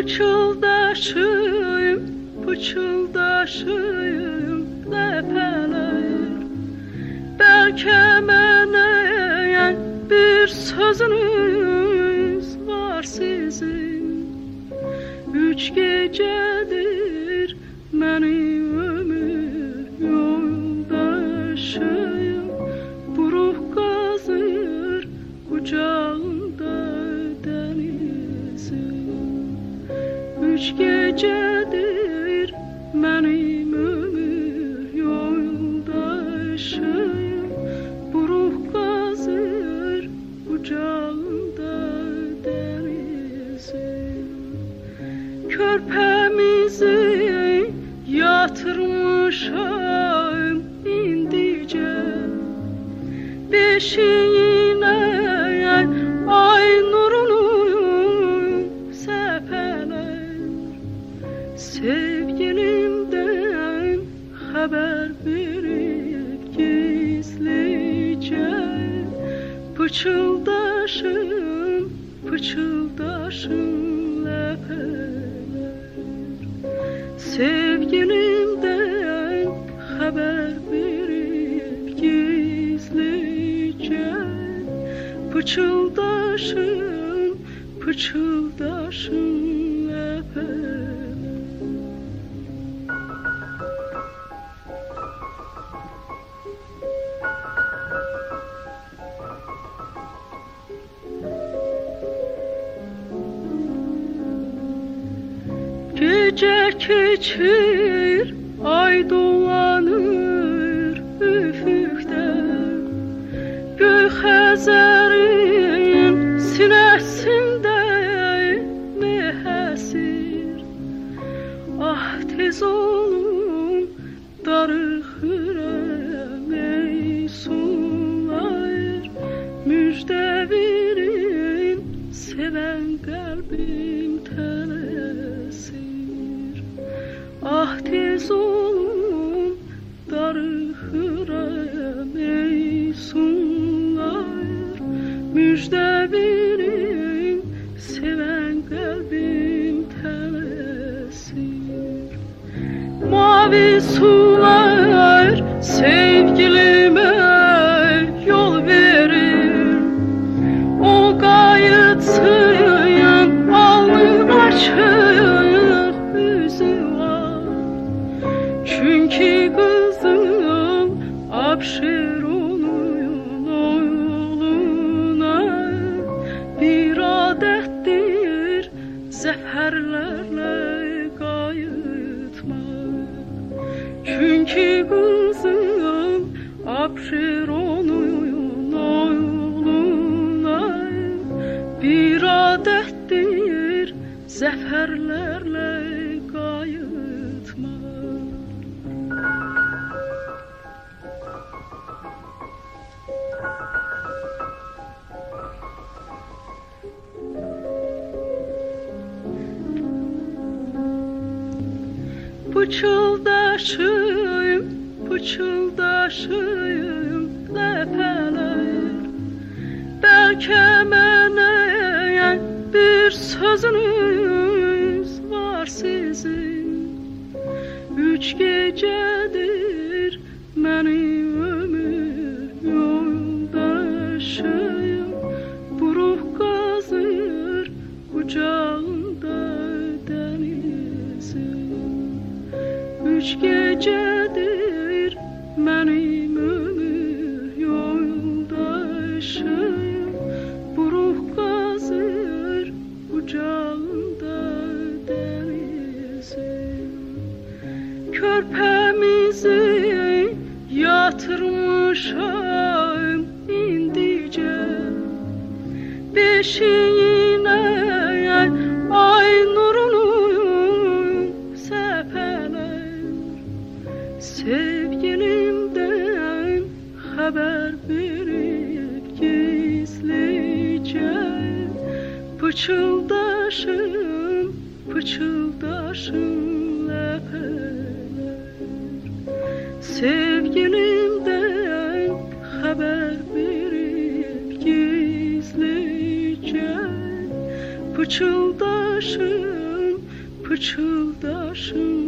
Pıçıldaşım ləpələr Bəlkə mənə bir sözünüz var sizin. Üç gecədir mənim Üç gecedir benim ömür yoldaşım Buruq qazır kucağında denizim Körpəmizi yatırmışam indicə Beşiyinə Sevgilimden haber verip gizlice Pıçıldaşım, pıçıldaşım lepeler Sevgilimden haber verip gizlice Pıçıldaşım, pıçıldaşım Gece keçir, ay dolanır üfüqdə Göy Xəzərin sinəsində mehəsir Ah tez olun darıxıram ey sular Müjdə verin sevən qəlbim tələsir Ah tez olun darıxıram ey sular Müjdə verin sevən qəlbim tələsir Mavi sular sevgilime Çünkü kızım Abşeron'un oğluna Bir adettir zeferlerle kayıtmak Pıçıldaşım, pıçıldaşım ləpələr Bəlkə mənə bir sözünüz var sizin. Üç gecədir mənim ömür yoldaşım Buruq qazır qucağında dənizim Üç gecedir Körpəmizi yatırmışam indicə Beşiyinə ay nurunu səpələr Sevgilimden haber verip gizlice Pıçıldaşım, pıçıldaşım Sevgilimden haber verip gizlice Pıçıldaşım, pıçıldaşın